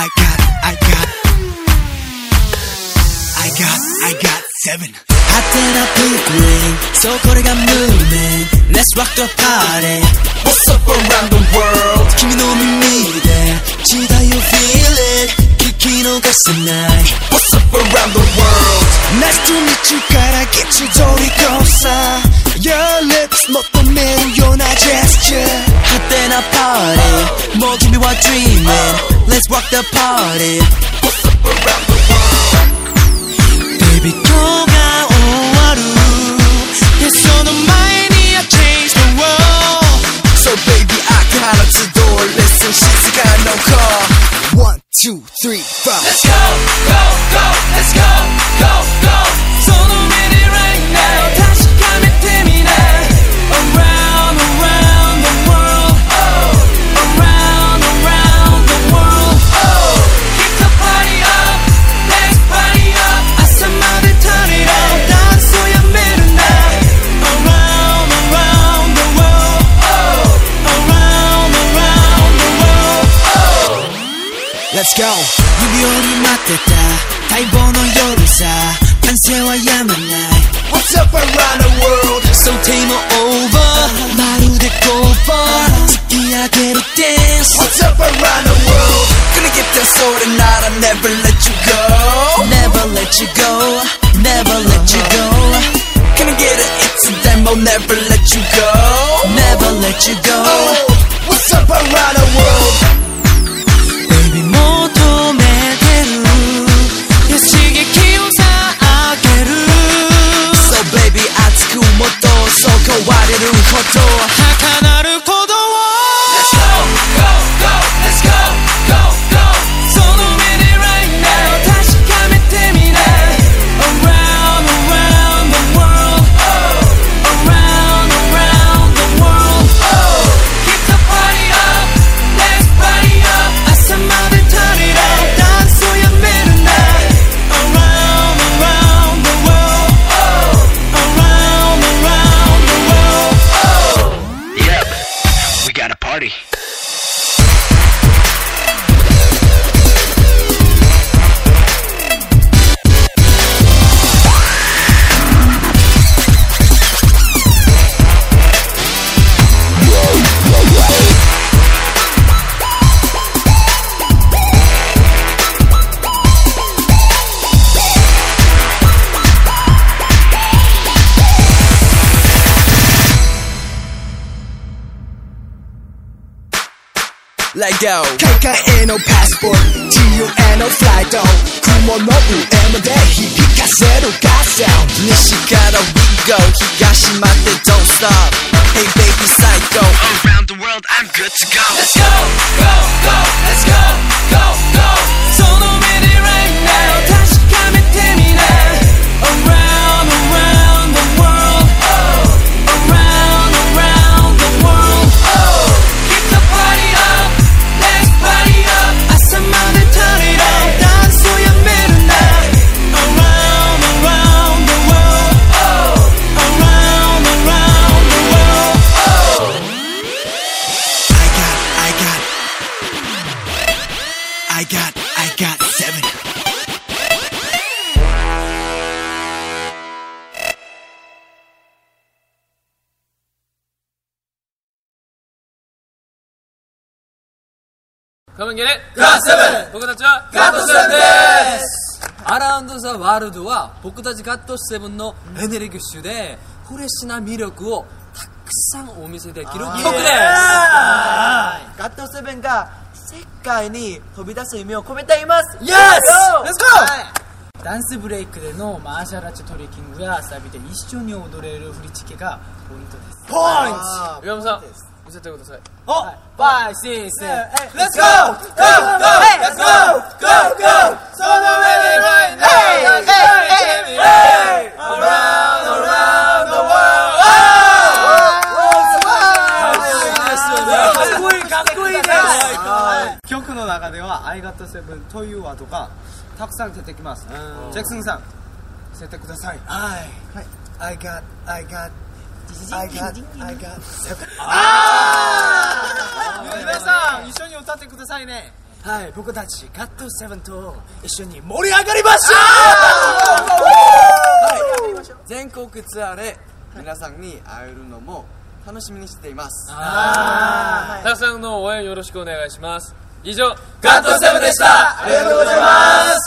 I got, I got, I got, I got seven. Hot and a pink ring, so cold I'm moving. Let's rock the party. What's up around the world? Kimi no mimi de, chida you feel it? Kiki no gasanai. What's up around the world? Nice to meet you, gotta get you dirty closer. Your lips, not the man, you're not gesture. Hot and a party, more give me what dream. Let's rock the party. Baby, come. Let's go 指折り待ってた待望の夜さ歓声はやまない What's up around the world So take me over まるでゴーファー突き上げる dance What's up around the world Gonna get that soul tonight I'll never let you go Never let you go Never let you go Gonna get it it's a demo Never let you go Never let you go Oh Let go 海外へのパスポート自由へのフライト雲の上まで響かせるガスサウンド西から We go 東まで Don't stop Hey baby psycho Around the world I'm good to go Let's go, go, go, let's go, go, go Got I got seven. カムンゲレ。ガッセブン僕たちはガットセブンです。アラウンドザワールドは僕たちガットセブンのエネルギッシュでフレッシュな魅力をたくさんお見せできる曲です。ガットセブンが世界に飛び出す夢を込めていますイエス Let's ダンスブレイクでのマーシャルアーツトリッキングやサビで一緒に踊れる振り付けがポイントですポイント岩本さん見せてくださいおファイシーセ Let's go! Go! Go! Let's go! Go! Go! その上で right now! Hey! Hey! Hey! 中では「I got seven」というワードがたくさん出てきますジェクソンさん教えてくださいはい「I got I got I got I got seven」ああ皆さん一緒に歌ってくださいねはい僕たちガットセブンと一緒に盛り上がりましょうはい全国ツアーで皆さんに会えるのも楽しみにしています。たくさんの応援よろしくお願いします。以上ガットセブンでした。ありがとうございます。